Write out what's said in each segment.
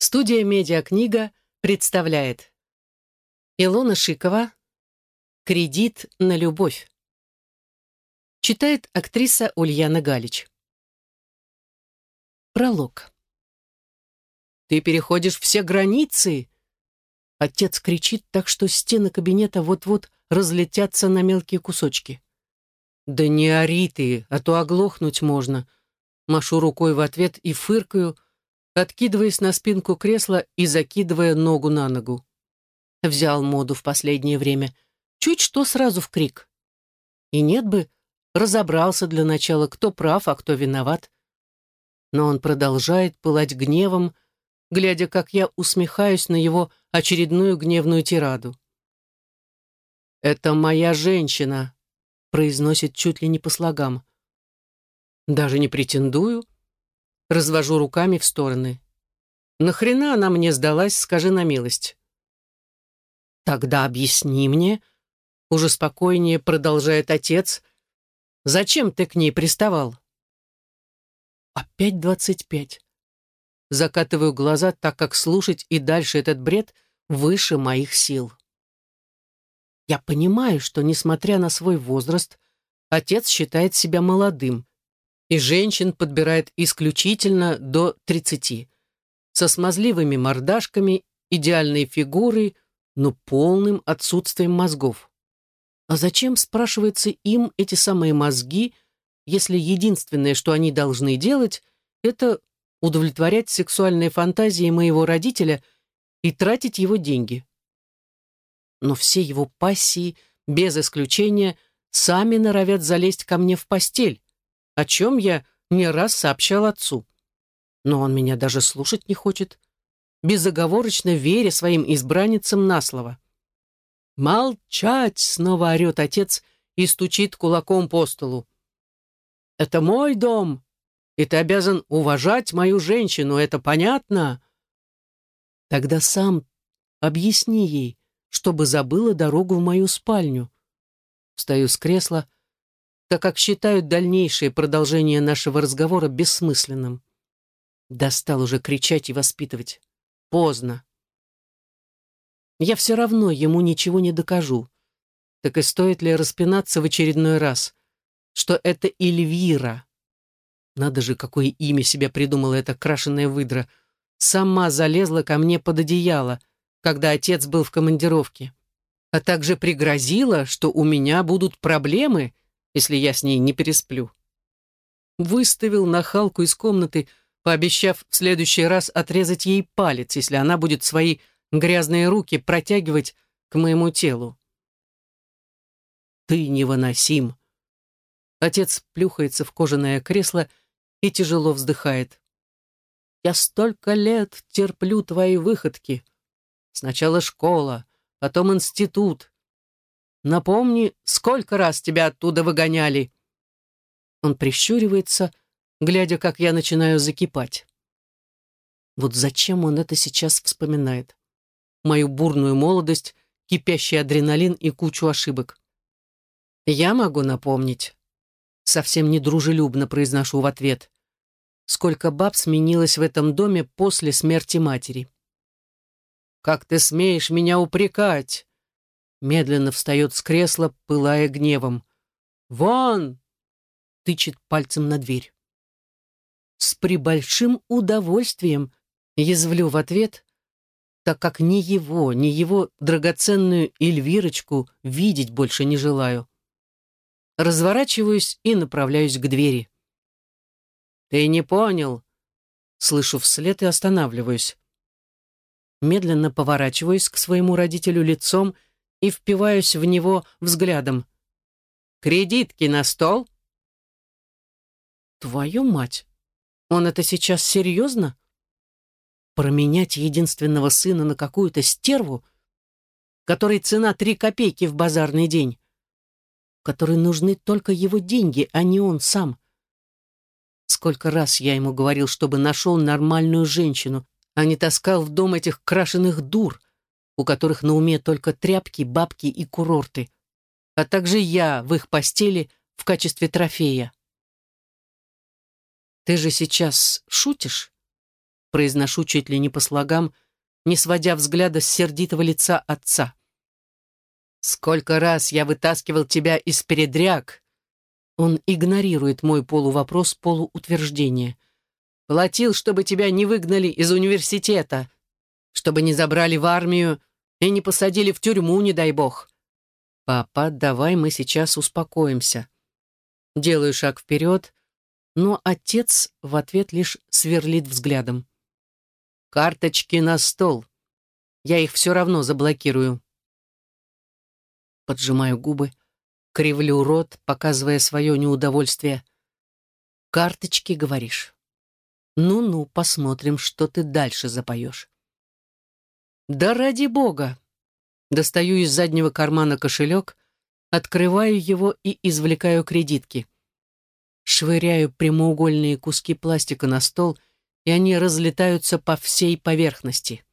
Студия «Медиакнига» представляет Илона Шикова «Кредит на любовь». Читает актриса Ульяна Галич. Пролог. «Ты переходишь все границы!» Отец кричит так, что стены кабинета вот-вот разлетятся на мелкие кусочки. «Да не ори ты, а то оглохнуть можно!» Машу рукой в ответ и фыркаю – откидываясь на спинку кресла и закидывая ногу на ногу. Взял моду в последнее время. Чуть что сразу в крик. И нет бы, разобрался для начала, кто прав, а кто виноват. Но он продолжает пылать гневом, глядя, как я усмехаюсь на его очередную гневную тираду. «Это моя женщина», — произносит чуть ли не по слогам. «Даже не претендую», Развожу руками в стороны. «Нахрена она мне сдалась, скажи на милость?» «Тогда объясни мне», — уже спокойнее продолжает отец, «зачем ты к ней приставал?» «Опять двадцать пять». Закатываю глаза, так как слушать и дальше этот бред выше моих сил. Я понимаю, что, несмотря на свой возраст, отец считает себя молодым, и женщин подбирает исключительно до 30, со смазливыми мордашками, идеальной фигурой, но полным отсутствием мозгов. А зачем, спрашивается, им эти самые мозги, если единственное, что они должны делать, это удовлетворять сексуальные фантазии моего родителя и тратить его деньги? Но все его пассии, без исключения, сами норовят залезть ко мне в постель, о чем я не раз сообщал отцу. Но он меня даже слушать не хочет, безоговорочно веря своим избранницам на слово. «Молчать!» — снова орет отец и стучит кулаком по столу. «Это мой дом, и ты обязан уважать мою женщину, это понятно?» Тогда сам объясни ей, чтобы забыла дорогу в мою спальню. Встаю с кресла, так как считают дальнейшее продолжение нашего разговора бессмысленным. Достал уже кричать и воспитывать. Поздно. Я все равно ему ничего не докажу. Так и стоит ли распинаться в очередной раз, что это Эльвира. Надо же, какое имя себе придумала эта крашеная выдра. Сама залезла ко мне под одеяло, когда отец был в командировке. А также пригрозила, что у меня будут проблемы — если я с ней не пересплю. Выставил нахалку из комнаты, пообещав в следующий раз отрезать ей палец, если она будет свои грязные руки протягивать к моему телу. «Ты невыносим!» Отец плюхается в кожаное кресло и тяжело вздыхает. «Я столько лет терплю твои выходки. Сначала школа, потом институт, Напомни, сколько раз тебя оттуда выгоняли?» Он прищуривается, глядя, как я начинаю закипать. Вот зачем он это сейчас вспоминает? Мою бурную молодость, кипящий адреналин и кучу ошибок. Я могу напомнить. Совсем недружелюбно произношу в ответ. Сколько баб сменилось в этом доме после смерти матери. «Как ты смеешь меня упрекать?» Медленно встает с кресла, пылая гневом. «Вон!» — тычет пальцем на дверь. С прибольшим удовольствием язвлю в ответ, так как ни его, ни его драгоценную Эльвирочку видеть больше не желаю. Разворачиваюсь и направляюсь к двери. «Ты не понял!» Слышу вслед и останавливаюсь. Медленно поворачиваюсь к своему родителю лицом и впиваюсь в него взглядом. «Кредитки на стол?» «Твою мать! Он это сейчас серьезно? Променять единственного сына на какую-то стерву, которой цена три копейки в базарный день, которой нужны только его деньги, а не он сам?» Сколько раз я ему говорил, чтобы нашел нормальную женщину, а не таскал в дом этих крашеных дур, у которых на уме только тряпки, бабки и курорты, а также я в их постели в качестве трофея. Ты же сейчас шутишь? произношу чуть ли не по слогам, не сводя взгляда с сердитого лица отца. «Сколько раз я вытаскивал тебя из передряг!» Он игнорирует мой полувопрос, полуутверждение. «Платил, чтобы тебя не выгнали из университета, чтобы не забрали в армию и не посадили в тюрьму, не дай бог. Папа, давай мы сейчас успокоимся». Делаю шаг вперед, но отец в ответ лишь сверлит взглядом. «Карточки на стол. Я их все равно заблокирую». Поджимаю губы, кривлю рот, показывая свое неудовольствие. «Карточки, говоришь? Ну-ну, посмотрим, что ты дальше запоешь». «Да ради бога!» Достаю из заднего кармана кошелек, открываю его и извлекаю кредитки. Швыряю прямоугольные куски пластика на стол, и они разлетаются по всей поверхности.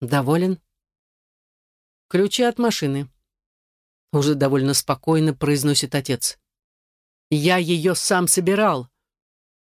Доволен? Ключи от машины. Уже довольно спокойно произносит отец. Я ее сам собирал.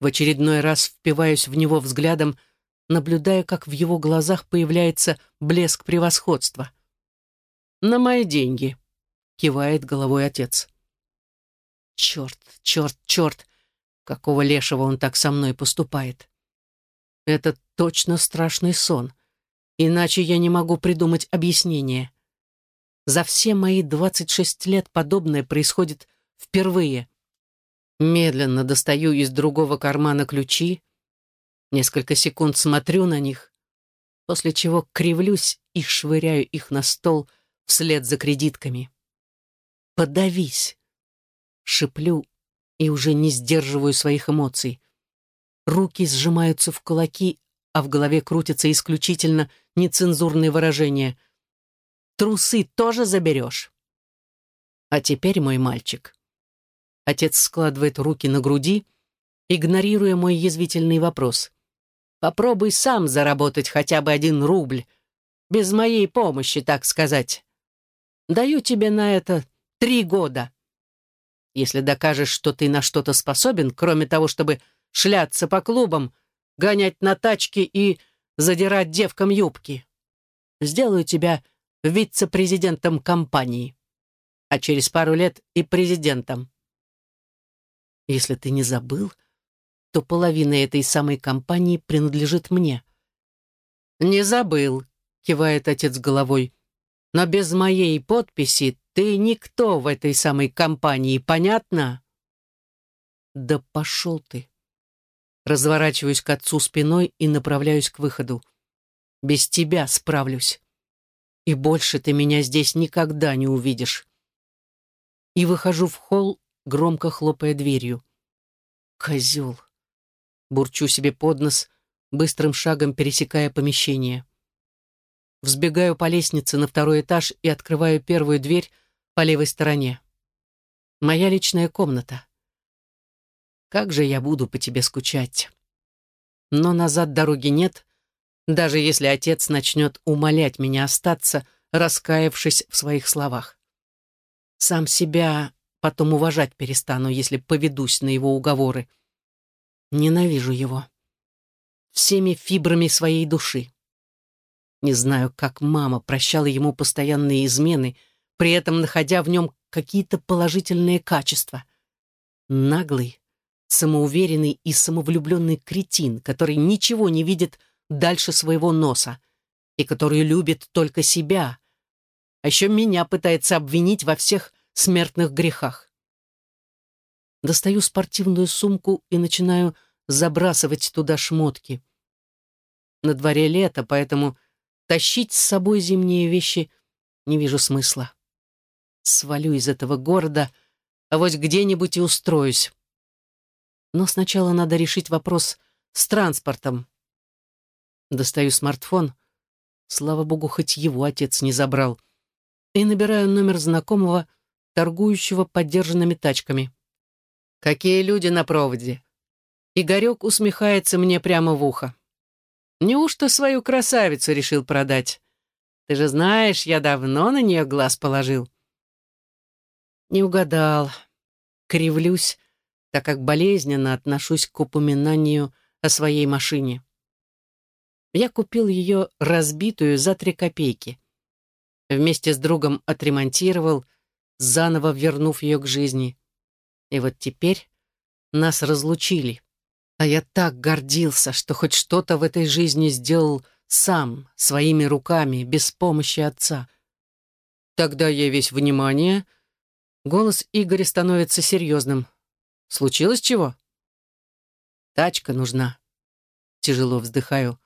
В очередной раз впиваюсь в него взглядом, наблюдая, как в его глазах появляется блеск превосходства. «На мои деньги», — кивает головой отец. «Черт, черт, черт! Какого лешего он так со мной поступает? Это точно страшный сон. Иначе я не могу придумать объяснение. За все мои двадцать шесть лет подобное происходит впервые. Медленно достаю из другого кармана ключи, несколько секунд смотрю на них, после чего кривлюсь и швыряю их на стол вслед за кредитками. «Подавись!» Шиплю и уже не сдерживаю своих эмоций. Руки сжимаются в кулаки, а в голове крутятся исключительно нецензурные выражения. «Трусы тоже заберешь?» «А теперь, мой мальчик». Отец складывает руки на груди, игнорируя мой язвительный вопрос. «Попробуй сам заработать хотя бы один рубль, без моей помощи, так сказать. Даю тебе на это три года. Если докажешь, что ты на что-то способен, кроме того, чтобы шляться по клубам, гонять на тачке и задирать девкам юбки. Сделаю тебя вице-президентом компании, а через пару лет и президентом. Если ты не забыл, то половина этой самой компании принадлежит мне. «Не забыл», — кивает отец головой, «но без моей подписи ты никто в этой самой компании, понятно?» «Да пошел ты!» Разворачиваюсь к отцу спиной и направляюсь к выходу. «Без тебя справлюсь. И больше ты меня здесь никогда не увидишь». И выхожу в холл, громко хлопая дверью. «Козел!» Бурчу себе под нос, быстрым шагом пересекая помещение. Взбегаю по лестнице на второй этаж и открываю первую дверь по левой стороне. Моя личная комната. Как же я буду по тебе скучать. Но назад дороги нет, даже если отец начнет умолять меня остаться, раскаявшись в своих словах. Сам себя потом уважать перестану, если поведусь на его уговоры. Ненавижу его. Всеми фибрами своей души. Не знаю, как мама прощала ему постоянные измены, при этом находя в нем какие-то положительные качества. Наглый, самоуверенный и самовлюбленный кретин, который ничего не видит дальше своего носа и который любит только себя, а еще меня пытается обвинить во всех смертных грехах. Достаю спортивную сумку и начинаю забрасывать туда шмотки. На дворе лето, поэтому тащить с собой зимние вещи не вижу смысла. Свалю из этого города, а вот где-нибудь и устроюсь. Но сначала надо решить вопрос с транспортом. Достаю смартфон. Слава богу, хоть его отец не забрал. И набираю номер знакомого, торгующего подержанными тачками. «Какие люди на проводе?» Игорек усмехается мне прямо в ухо. «Неужто свою красавицу решил продать? Ты же знаешь, я давно на нее глаз положил». Не угадал. Кривлюсь, так как болезненно отношусь к упоминанию о своей машине. Я купил ее разбитую за три копейки. Вместе с другом отремонтировал, заново вернув ее к жизни. И вот теперь нас разлучили. А я так гордился, что хоть что-то в этой жизни сделал сам, своими руками, без помощи отца. Тогда я весь внимание. Голос Игоря становится серьезным. Случилось чего? Тачка нужна. Тяжело вздыхаю.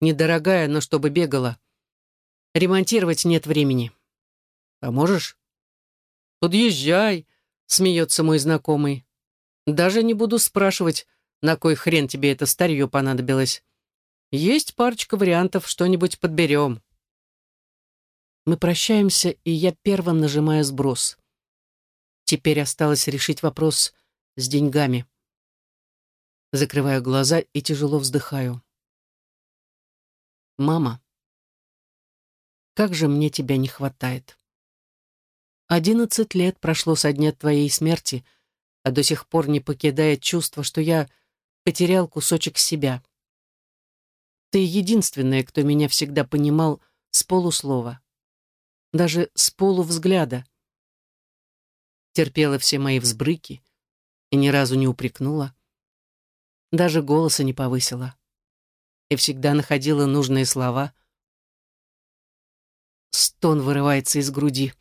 Недорогая, но чтобы бегала. Ремонтировать нет времени. Поможешь? Подъезжай, смеется мой знакомый. Даже не буду спрашивать, на кой хрен тебе это старье понадобилось. Есть парочка вариантов, что-нибудь подберем. Мы прощаемся, и я первым нажимаю сброс. Теперь осталось решить вопрос с деньгами. Закрываю глаза и тяжело вздыхаю. «Мама, как же мне тебя не хватает!» Одиннадцать лет прошло со дня твоей смерти, а до сих пор не покидает чувство, что я потерял кусочек себя. Ты единственная, кто меня всегда понимал с полуслова. Даже с полувзгляда. Терпела все мои взбрыки и ни разу не упрекнула. Даже голоса не повысила. И всегда находила нужные слова. Стон вырывается из груди.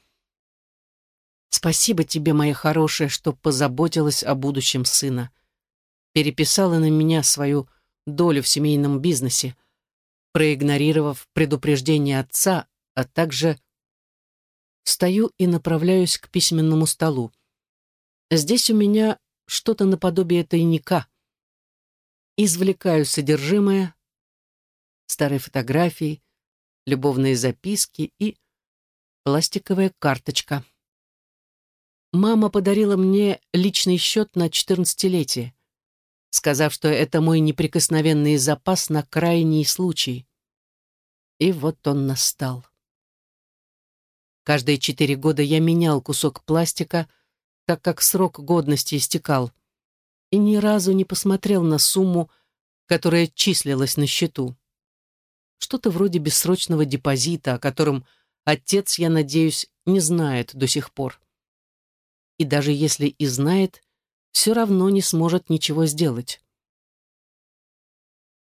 Спасибо тебе, моя хорошая, что позаботилась о будущем сына. Переписала на меня свою долю в семейном бизнесе, проигнорировав предупреждение отца, а также встаю и направляюсь к письменному столу. Здесь у меня что-то наподобие тайника. Извлекаю содержимое, старые фотографии, любовные записки и пластиковая карточка. Мама подарила мне личный счет на четырнадцатилетие сказав, что это мой неприкосновенный запас на крайний случай. И вот он настал. Каждые четыре года я менял кусок пластика, так как срок годности истекал, и ни разу не посмотрел на сумму, которая числилась на счету. Что-то вроде бессрочного депозита, о котором отец, я надеюсь, не знает до сих пор. И даже если и знает, все равно не сможет ничего сделать.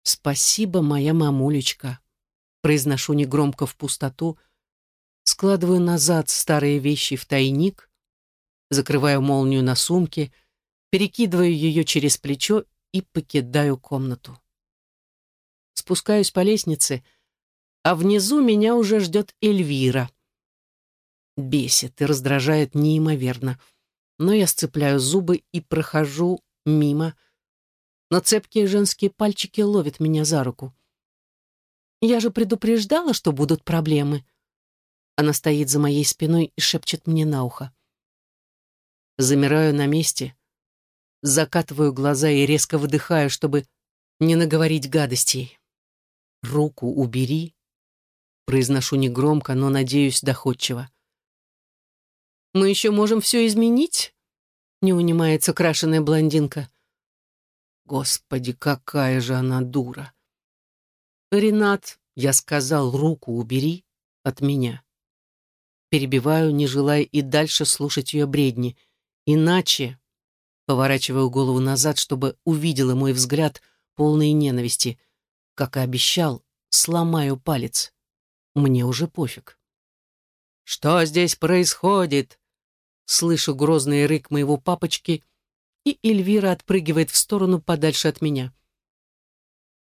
«Спасибо, моя мамулечка», — произношу негромко в пустоту, складываю назад старые вещи в тайник, закрываю молнию на сумке, перекидываю ее через плечо и покидаю комнату. Спускаюсь по лестнице, а внизу меня уже ждет Эльвира. Бесит и раздражает неимоверно — но я сцепляю зубы и прохожу мимо, но цепкие женские пальчики ловят меня за руку. «Я же предупреждала, что будут проблемы». Она стоит за моей спиной и шепчет мне на ухо. Замираю на месте, закатываю глаза и резко выдыхаю, чтобы не наговорить гадостей. «Руку убери», — произношу негромко, но, надеюсь, доходчиво. Мы еще можем все изменить?» Не унимается крашеная блондинка. Господи, какая же она дура. Ренат, я сказал, руку убери от меня. Перебиваю, не желая и дальше слушать ее бредни. Иначе, поворачиваю голову назад, чтобы увидела мой взгляд, полный ненависти. Как и обещал, сломаю палец. Мне уже пофиг. «Что здесь происходит?» Слышу грозный рык моего папочки, и Эльвира отпрыгивает в сторону подальше от меня.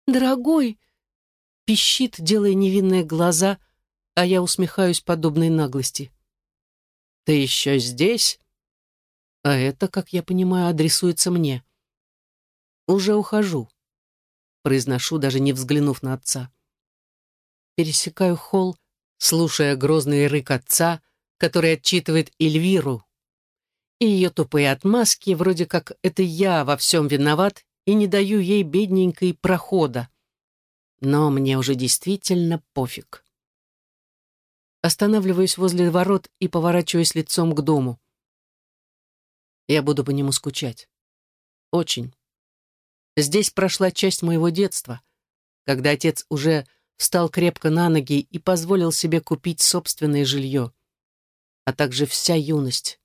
«Дорогой!» — пищит, делая невинные глаза, а я усмехаюсь подобной наглости. «Ты еще здесь?» А это, как я понимаю, адресуется мне. «Уже ухожу», — произношу, даже не взглянув на отца. Пересекаю холл, слушая грозный рык отца, который отчитывает Эльвиру, и ее тупые отмазки, вроде как это я во всем виноват и не даю ей бедненькой прохода. Но мне уже действительно пофиг. Останавливаюсь возле ворот и поворачиваюсь лицом к дому. Я буду по нему скучать. Очень. Здесь прошла часть моего детства, когда отец уже встал крепко на ноги и позволил себе купить собственное жилье, а также вся юность.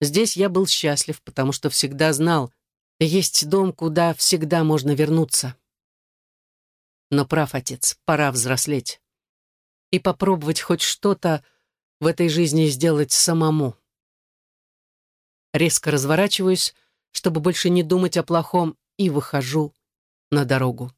Здесь я был счастлив, потому что всегда знал, есть дом, куда всегда можно вернуться. Но прав отец, пора взрослеть. И попробовать хоть что-то в этой жизни сделать самому. Резко разворачиваюсь, чтобы больше не думать о плохом, и выхожу на дорогу.